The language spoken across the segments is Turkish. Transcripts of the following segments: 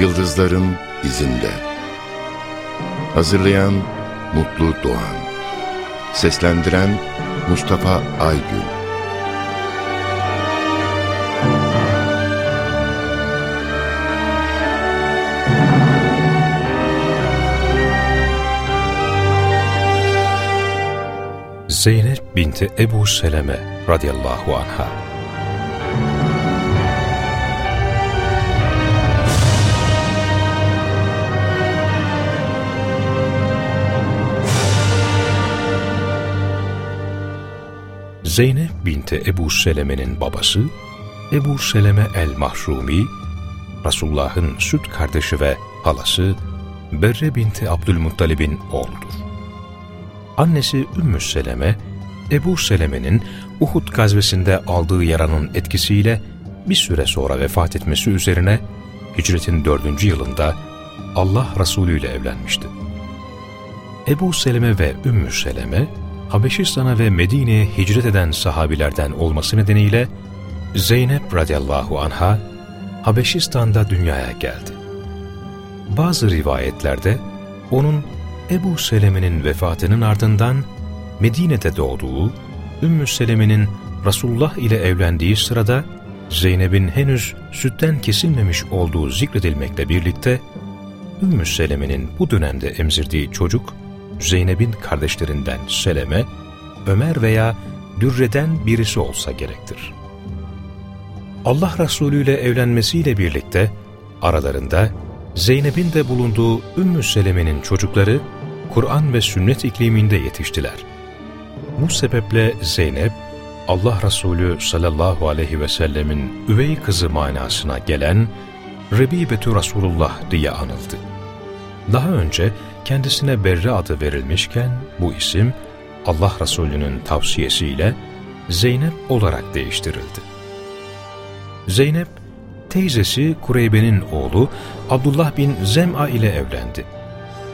Yıldızların izinde. Hazırlayan Mutlu Doğan. Seslendiren Mustafa Aygün. Zeynep binti Ebu Seleme radıyallahu anha Zeynep binti Ebu Seleme'nin babası Ebu Seleme el-Mahrumi, Resulullah'ın süt kardeşi ve halası Berre binti Abdülmuttalib'in oğludur. Annesi Ümmü Seleme, Ebu Seleme'nin Uhud gazvesinde aldığı yaranın etkisiyle bir süre sonra vefat etmesi üzerine hicretin dördüncü yılında Allah Resulü ile evlenmişti. Ebu Seleme ve Ümmü Seleme, Habeşistan'a ve Medine'ye hicret eden sahabilerden olması nedeniyle Zeynep radıyallahu anha Habeşistan'da dünyaya geldi. Bazı rivayetlerde onun Ebu Seleme'nin vefatının ardından Medine'de doğduğu, Ümmü Seleme'nin Resulullah ile evlendiği sırada Zeynep'in henüz sütten kesilmemiş olduğu zikredilmekle birlikte Ümmü Seleme'nin bu dönemde emzirdiği çocuk Zeynep'in kardeşlerinden Seleme, Ömer veya Dürre'den birisi olsa gerektir. Allah Resulü ile evlenmesiyle birlikte aralarında Zeynep'in de bulunduğu Ümmü Seleme'nin çocukları Kur'an ve sünnet ikliminde yetiştiler. Bu sebeple Zeynep, Allah Resulü sallallahu aleyhi ve sellemin üvey kızı manasına gelen Rebibetü Resulullah diye anıldı. Daha önce kendisine Berre adı verilmişken bu isim Allah Resulü'nün tavsiyesiyle Zeynep olarak değiştirildi. Zeynep, teyzesi Kureybe'nin oğlu Abdullah bin Zem'a ile evlendi.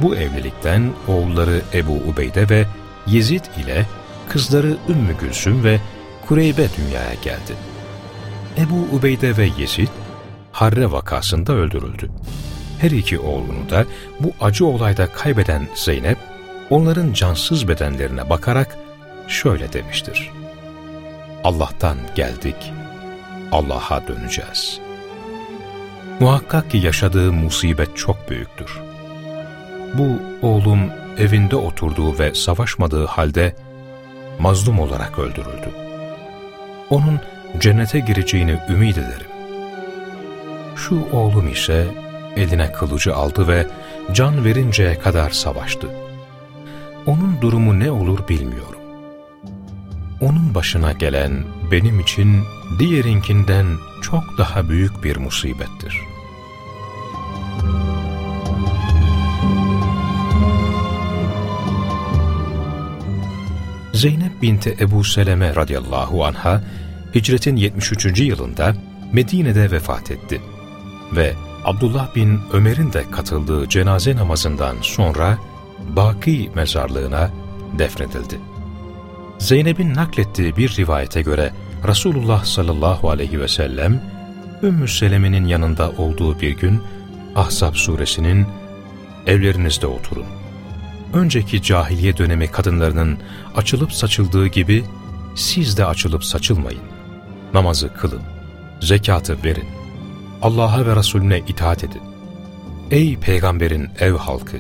Bu evlilikten oğulları Ebu Ubeyde ve Yezid ile kızları Ümmü Gülsüm ve Kureybe dünyaya geldi. Ebu Ubeyde ve Yezid, Harre vakasında öldürüldü. Her iki oğlunu da bu acı olayda kaybeden Zeynep, onların cansız bedenlerine bakarak şöyle demiştir. Allah'tan geldik, Allah'a döneceğiz. Muhakkak ki yaşadığı musibet çok büyüktür. Bu oğlum evinde oturduğu ve savaşmadığı halde mazlum olarak öldürüldü. Onun cennete gireceğini ümit ederim. Şu oğlum ise eline kılıcı aldı ve can verinceye kadar savaştı. Onun durumu ne olur bilmiyorum. Onun başına gelen benim için diğerinkinden çok daha büyük bir musibettir. Zeynep binti Ebu Seleme radıyallahu anha hicretin 73. yılında Medine'de vefat etti ve Abdullah bin Ömer'in de katıldığı cenaze namazından sonra Baki mezarlığına defnedildi. Zeynep'in naklettiği bir rivayete göre Resulullah sallallahu aleyhi ve sellem Ümmü Seleme'nin yanında olduğu bir gün Ahzab suresinin evlerinizde oturun. Önceki cahiliye dönemi kadınlarının açılıp saçıldığı gibi siz de açılıp saçılmayın. Namazı kılın, zekatı verin, Allah'a ve Resulüne itaat edin. Ey peygamberin ev halkı!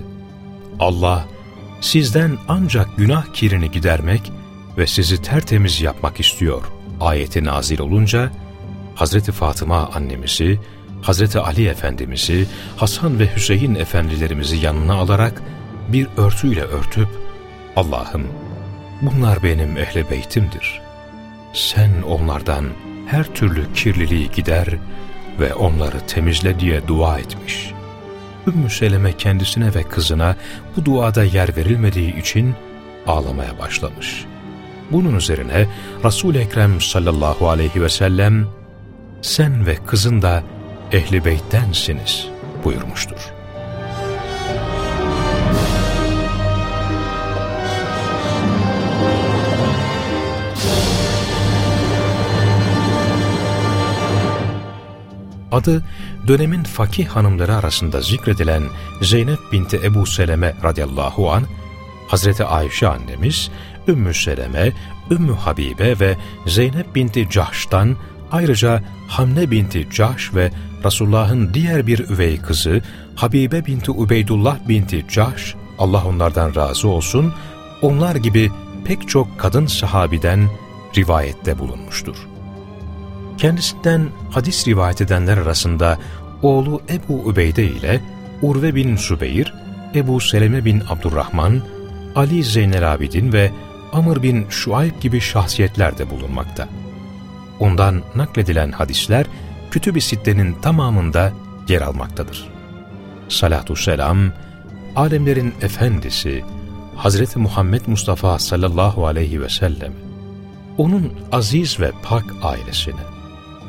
Allah sizden ancak günah kirini gidermek ve sizi tertemiz yapmak istiyor. Ayeti nazil olunca Hazreti Fatıma annemizi, Hazreti Ali Efendimiz'i, Hasan ve Hüseyin efendilerimizi yanına alarak bir örtüyle örtüp Allah'ım bunlar benim ehl beytimdir. Sen onlardan her türlü kirliliği gider ve onları temizle diye dua etmiş. Ümmü Seleme kendisine ve kızına bu duada yer verilmediği için ağlamaya başlamış. Bunun üzerine Resul-i Ekrem sallallahu aleyhi ve sellem sen ve kızın da ehli beyttensiniz buyurmuştur. Adı dönemin fakih hanımları arasında zikredilen Zeynep binti Ebu Seleme radıyallahu an Hazreti Ayşe annemiz, Ümmü Seleme, Ümmü Habibe ve Zeynep binti Cahş'tan ayrıca Hamne binti Cahş ve Resulullah'ın diğer bir üvey kızı Habibe binti Ubeydullah binti Cahş, Allah onlardan razı olsun, onlar gibi pek çok kadın sahabiden rivayette bulunmuştur. Kendisinden hadis rivayet edenler arasında oğlu Ebu Übeyde ile Urve bin Sübeyir, Ebu Seleme bin Abdurrahman, Ali Zeynel Abidin ve Amr bin Şuayb gibi şahsiyetler de bulunmakta. Ondan nakledilen hadisler Kütüb-i Sitte'nin tamamında yer almaktadır. Salatü selam, alemlerin efendisi Hazreti Muhammed Mustafa sallallahu aleyhi ve sellem, onun aziz ve pak ailesine